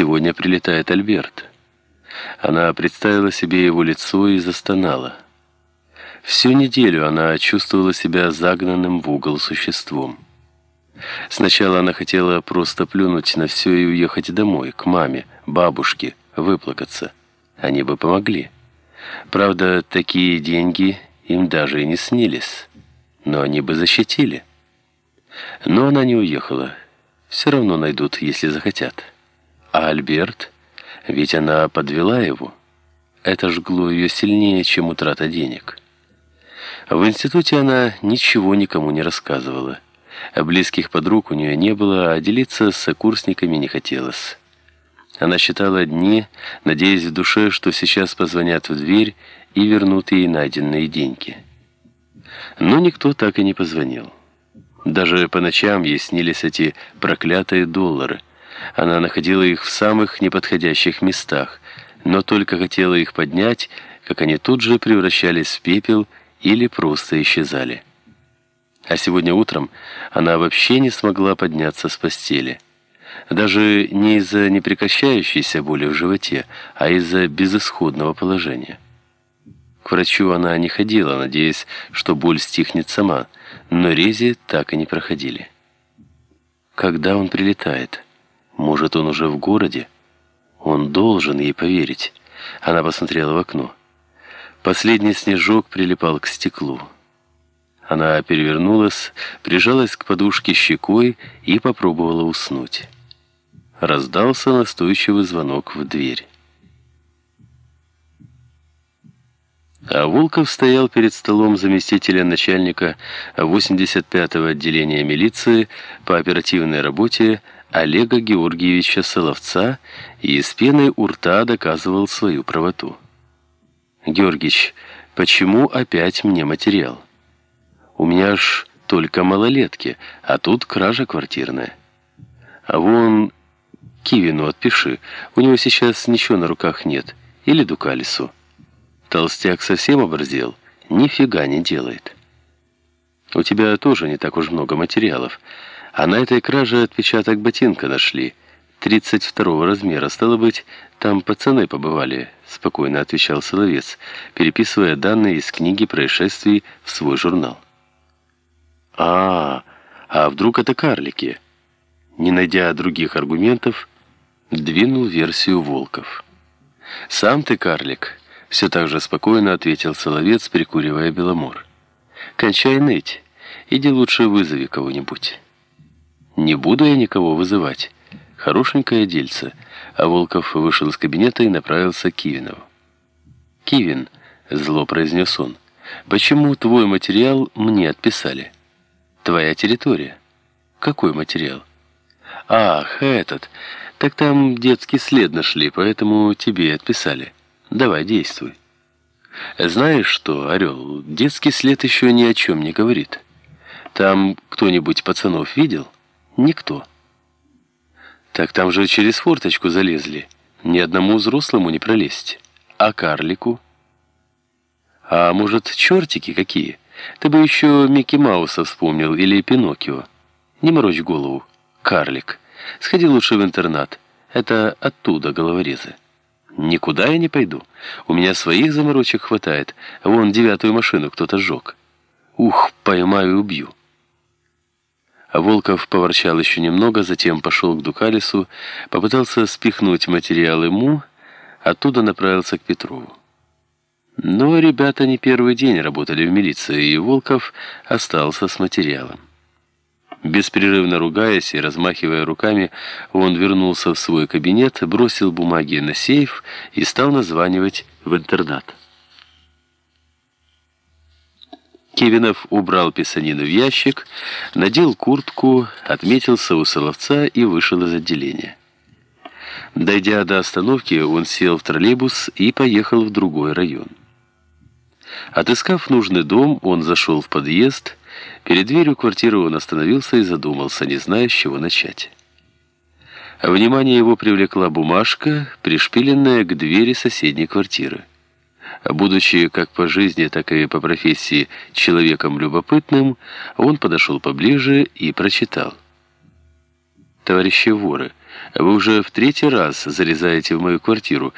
Сегодня прилетает Альберт. Она представила себе его лицо и застонала. Всю неделю она чувствовала себя загнанным в угол существом. Сначала она хотела просто плюнуть на все и уехать домой, к маме, бабушке, выплакаться. Они бы помогли. Правда, такие деньги им даже и не снились. Но они бы защитили. Но она не уехала. Все равно найдут, если захотят. А Альберт? Ведь она подвела его. Это жгло ее сильнее, чем утрата денег. В институте она ничего никому не рассказывала. Близких подруг у нее не было, а делиться с сокурсниками не хотелось. Она считала дни, надеясь в душе, что сейчас позвонят в дверь и вернут ей найденные деньги. Но никто так и не позвонил. Даже по ночам ей снились эти проклятые доллары. Она находила их в самых неподходящих местах, но только хотела их поднять, как они тут же превращались в пепел или просто исчезали. А сегодня утром она вообще не смогла подняться с постели. Даже не из-за непрекращающейся боли в животе, а из-за безысходного положения. К врачу она не ходила, надеясь, что боль стихнет сама, но рези так и не проходили. Когда он прилетает? Может, он уже в городе? Он должен ей поверить. Она посмотрела в окно. Последний снежок прилипал к стеклу. Она перевернулась, прижалась к подушке щекой и попробовала уснуть. Раздался настойчивый звонок в дверь. А Волков стоял перед столом заместителя начальника 85-го отделения милиции по оперативной работе Олега Георгиевича Соловца и с пеной у рта доказывал свою правоту. «Георгич, почему опять мне материал? У меня ж только малолетки, а тут кража квартирная. А вон Кивину отпиши, у него сейчас ничего на руках нет, или Дукалису». Толстяк совсем оборзел, нифига не делает. У тебя тоже не так уж много материалов. А на этой краже отпечаток ботинка нашли. 32 размера. Стало быть, там пацаны побывали, спокойно отвечал Соловец, переписывая данные из книги происшествий в свой журнал. А, а вдруг это карлики? Не найдя других аргументов, двинул версию Волков. Сам ты карлик. Все так же спокойно ответил Соловец, прикуривая Беломор. «Кончай ныть. Иди лучше вызови кого-нибудь». «Не буду я никого вызывать. Хорошенькое дельце». А Волков вышел из кабинета и направился к Кивинову. «Кивин», — зло произнес он, — «почему твой материал мне отписали?» «Твоя территория». «Какой материал?» «Ах, этот. Так там детский след нашли, поэтому тебе отписали». Давай, действуй. Знаешь что, Орел, детский след еще ни о чем не говорит. Там кто-нибудь пацанов видел? Никто. Так там же через форточку залезли. Ни одному взрослому не пролезть. А карлику? А может, чертики какие? Ты бы еще Микки Мауса вспомнил или Пиноккио. Не морочь голову. Карлик. Сходи лучше в интернат. Это оттуда головорезы. Никуда я не пойду. У меня своих заморочек хватает. Вон девятую машину кто-то сжег. Ух, поймаю и убью. А Волков поворчал еще немного, затем пошел к Дукалису, попытался спихнуть материал ему, оттуда направился к Петрову. Но ребята не первый день работали в милиции, и Волков остался с материалом. Беспрерывно ругаясь и размахивая руками, он вернулся в свой кабинет, бросил бумаги на сейф и стал названивать в интернат. Кевинов убрал писанину в ящик, надел куртку, отметился у Соловца и вышел из отделения. Дойдя до остановки, он сел в троллейбус и поехал в другой район. Отыскав нужный дом, он зашел в подъезд Перед дверью квартиры он остановился и задумался, не зная, с чего начать. Внимание его привлекла бумажка, пришпиленная к двери соседней квартиры. Будучи как по жизни, так и по профессии человеком любопытным, он подошел поближе и прочитал. «Товарищи воры, Вы уже в третий раз залезаете в мою квартиру,